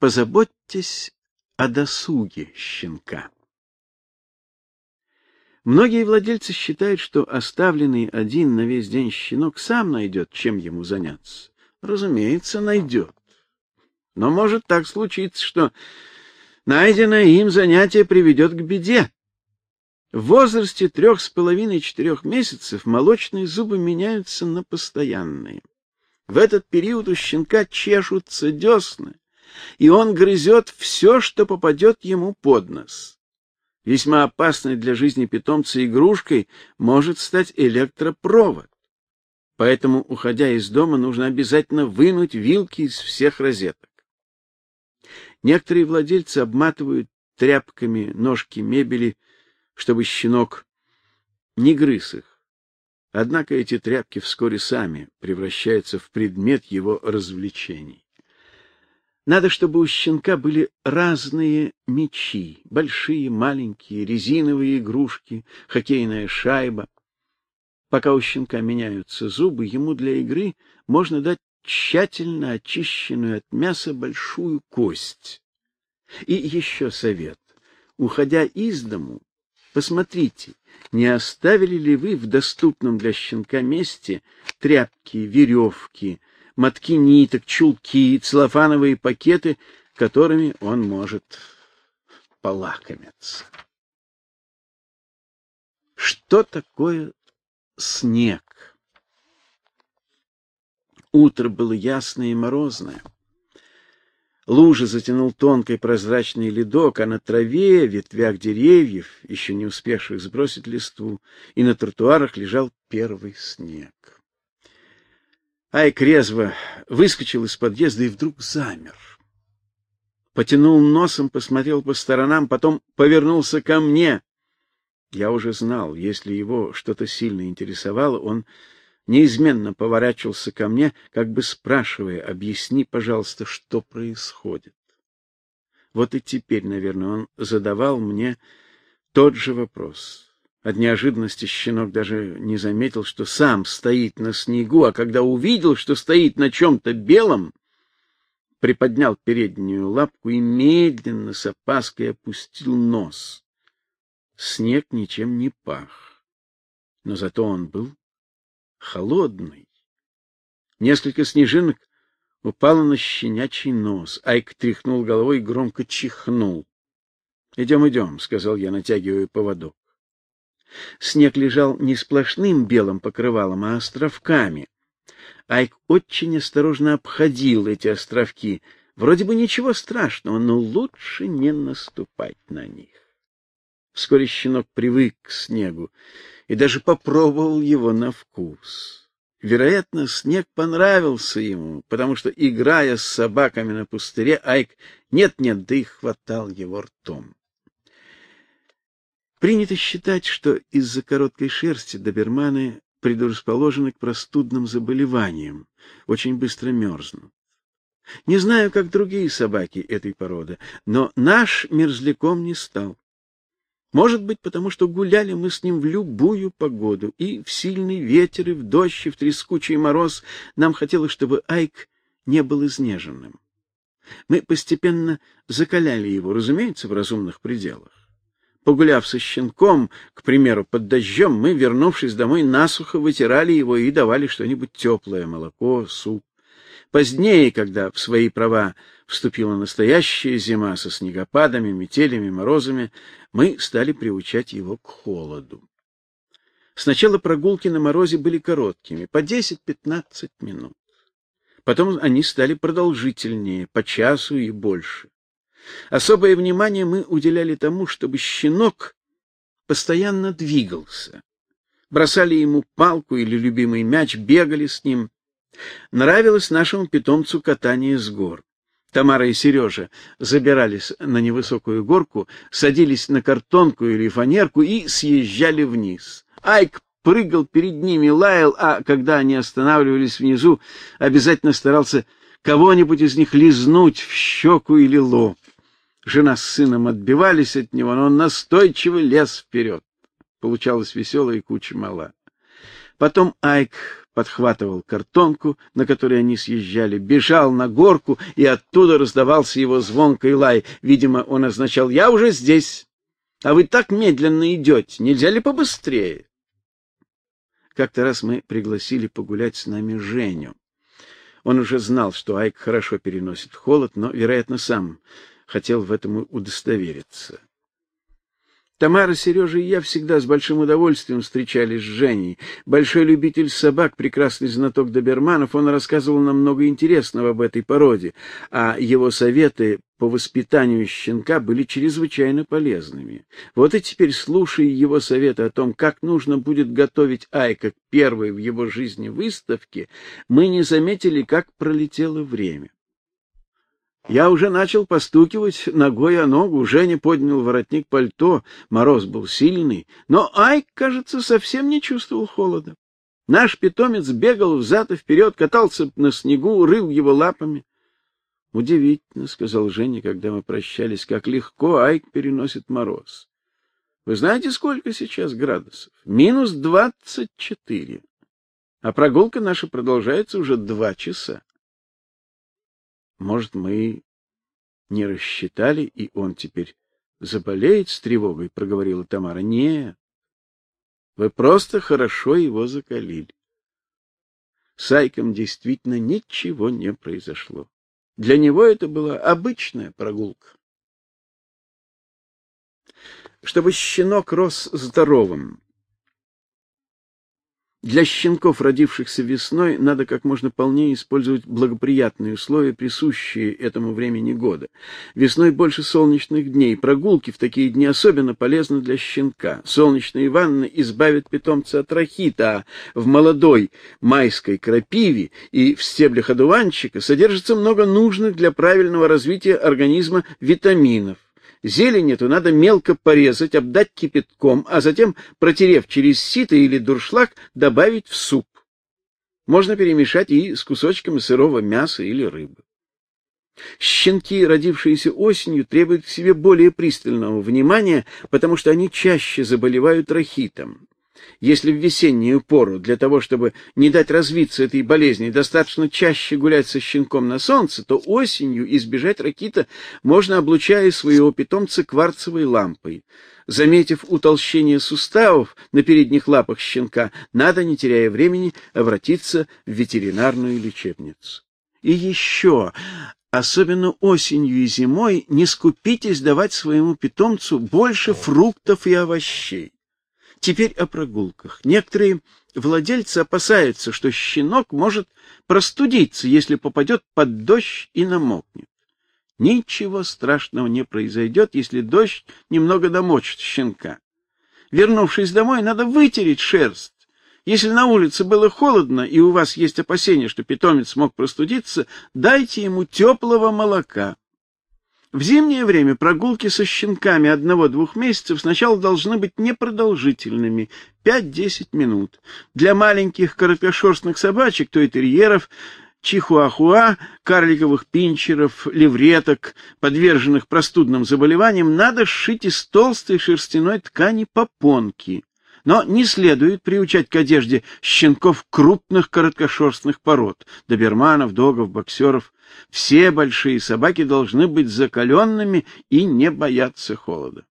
Позаботьтесь о досуге щенка. Многие владельцы считают, что оставленный один на весь день щенок сам найдет, чем ему заняться. Разумеется, найдет. Но может так случиться, что найденное им занятие приведет к беде. В возрасте трех с половиной-четырех месяцев молочные зубы меняются на постоянные. В этот период у щенка чешутся десны, и он грызет все, что попадет ему под нос. Весьма опасной для жизни питомца игрушкой может стать электропровод. Поэтому, уходя из дома, нужно обязательно вынуть вилки из всех розеток. Некоторые владельцы обматывают тряпками ножки мебели, чтобы щенок не грыз их. Однако эти тряпки вскоре сами превращаются в предмет его развлечений. Надо, чтобы у щенка были разные мячи: большие, маленькие, резиновые игрушки, хоккейная шайба. Пока у щенка меняются зубы, ему для игры можно дать тщательно очищенную от мяса большую кость. И еще совет: уходя из дому, посмотрите, не оставили ли вы в доступном для щенка месте тряпки, веревки, мотки ниток, чулки, целлофановые пакеты, которыми он может полакомиться. Что такое снег? Утро было ясное и морозное. Лужи затянул тонкий прозрачный ледок, а на траве, ветвях деревьев, еще не успевших сбросить листву, и на тротуарах лежал первый снег. Айк резво выскочил из подъезда и вдруг замер. Потянул носом, посмотрел по сторонам, потом повернулся ко мне. Я уже знал, если его что-то сильно интересовало, он неизменно поворачивался ко мне, как бы спрашивая: "Объясни, пожалуйста, что происходит?" Вот и теперь, наверное, он задавал мне тот же вопрос. От неожиданности щенок даже не заметил, что сам стоит на снегу, а когда увидел, что стоит на чем то белом, приподнял переднюю лапку и медленно с опаской опустил нос. Снег ничем не пах, но зато он был холодный. Несколько снежинок упало на щенячий нос. Айк тряхнул головой и громко чихнул. «Идем, идем», — сказал я, натягивая поводок. Снег лежал не сплошным белым покрывалом, а островками. Айк очень осторожно обходил эти островки. Вроде бы ничего страшного, но лучше не наступать на них. Вскоре щенок привык к снегу и даже попробовал его на вкус. Вероятно, снег понравился ему, потому что, играя с собаками на пустыре, Айк нет-нет, да и хватал его ртом. Принято считать, что из-за короткой шерсти доберманы предрасположены к простудным заболеваниям, очень быстро мерзнут. Не знаю, как другие собаки этой породы, но наш мерзляком не стал. Может быть, потому что гуляли мы с ним в любую погоду, и в сильный ветер, и в дождь, и в трескучий мороз нам хотелось, чтобы Айк не был изнеженным. Мы постепенно закаляли его, разумеется, в разумных пределах. Погуляв со щенком, к примеру, под дождем, мы, вернувшись домой, насухо вытирали его и давали что-нибудь теплое — молоко, суп. Позднее, когда в свои права вступила настоящая зима со снегопадами, метелями, морозами, мы стали приучать его к холоду. Сначала прогулки на морозе были короткими, по 10-15 минут. Потом они стали продолжительнее, по часу и больше. Особое внимание мы уделяли тому, чтобы щенок постоянно двигался. Бросали ему палку или любимый мяч, бегали с ним. Нравилось нашему питомцу катание с гор. Тамара и Сережа забирались на невысокую горку, садились на картонку или фанерку и съезжали вниз. Айк прыгал перед ними, лаял, а когда они останавливались внизу, обязательно старался кого-нибудь из них лизнуть в щеку или лоб. Жена с сыном отбивались от него, но он настойчиво лез вперед. Получалась веселая куча мала. Потом Айк подхватывал картонку, на которой они съезжали, бежал на горку, и оттуда раздавался его звонкий лай. Видимо, он означал «Я уже здесь, а вы так медленно идете, нельзя ли побыстрее?» Как-то раз мы пригласили погулять с нами Женю. Он уже знал, что Айк хорошо переносит холод, но, вероятно, сам хотел в этом удостовериться. Тамара, Сережа и я всегда с большим удовольствием встречались с Женей. Большой любитель собак, прекрасный знаток доберманов, он рассказывал нам много интересного об этой породе, а его советы по воспитанию щенка были чрезвычайно полезными. Вот и теперь, слушая его советы о том, как нужно будет готовить Айка к первой в его жизни выставке, мы не заметили, как пролетело время. Я уже начал постукивать ногой о ногу, Женя поднял воротник пальто, мороз был сильный, но Айк, кажется, совсем не чувствовал холода. Наш питомец бегал взад и вперед, катался на снегу, рыл его лапами. Удивительно, сказал Женя, когда мы прощались, как легко Айк переносит мороз. Вы знаете, сколько сейчас градусов? Минус двадцать четыре. А прогулка наша продолжается уже два часа. Может, мы не рассчитали, и он теперь заболеет с тревогой, проговорила Тамара. Нет. Вы просто хорошо его закалили. С Айком действительно ничего не произошло. Для него это была обычная прогулка. Чтобы щенок рос здоровым, для щенков, родившихся весной, надо как можно полнее использовать благоприятные условия, присущие этому времени года. Весной больше солнечных дней, прогулки в такие дни особенно полезны для щенка. Солнечные ванны избавят питомца от рахита, а в молодой майской крапиве и в стеблях одуванчика содержится много нужных для правильного развития организма витаминов. Зелень эту надо мелко порезать, обдать кипятком, а затем, протерев через сито или дуршлаг, добавить в суп. Можно перемешать и с кусочками сырого мяса или рыбы. Щенки, родившиеся осенью, требуют к себе более пристального внимания, потому что они чаще заболевают рахитом. Если в весеннюю пору для того, чтобы не дать развиться этой болезни, достаточно чаще гулять со щенком на солнце, то осенью избежать ракита можно, облучая своего питомца кварцевой лампой. Заметив утолщение суставов на передних лапах щенка, надо, не теряя времени, обратиться в ветеринарную лечебницу. И еще, особенно осенью и зимой, не скупитесь давать своему питомцу больше фруктов и овощей. Теперь о прогулках. Некоторые владельцы опасаются, что щенок может простудиться, если попадет под дождь и намокнет. Ничего страшного не произойдет, если дождь немного домочит щенка. Вернувшись домой, надо вытереть шерсть. Если на улице было холодно и у вас есть опасения, что питомец мог простудиться, дайте ему теплого молока. В зимнее время прогулки со щенками одного-двух месяцев сначала должны быть непродолжительными, 5-10 минут. Для маленьких короткошерстных собачек, то и терьеров, чихуахуа, карликовых пинчеров, левреток, подверженных простудным заболеваниям, надо сшить из толстой шерстяной ткани попонки. Но не следует приучать к одежде щенков крупных короткошерстных пород, доберманов, догов, боксеров. Все большие собаки должны быть закаленными и не бояться холода.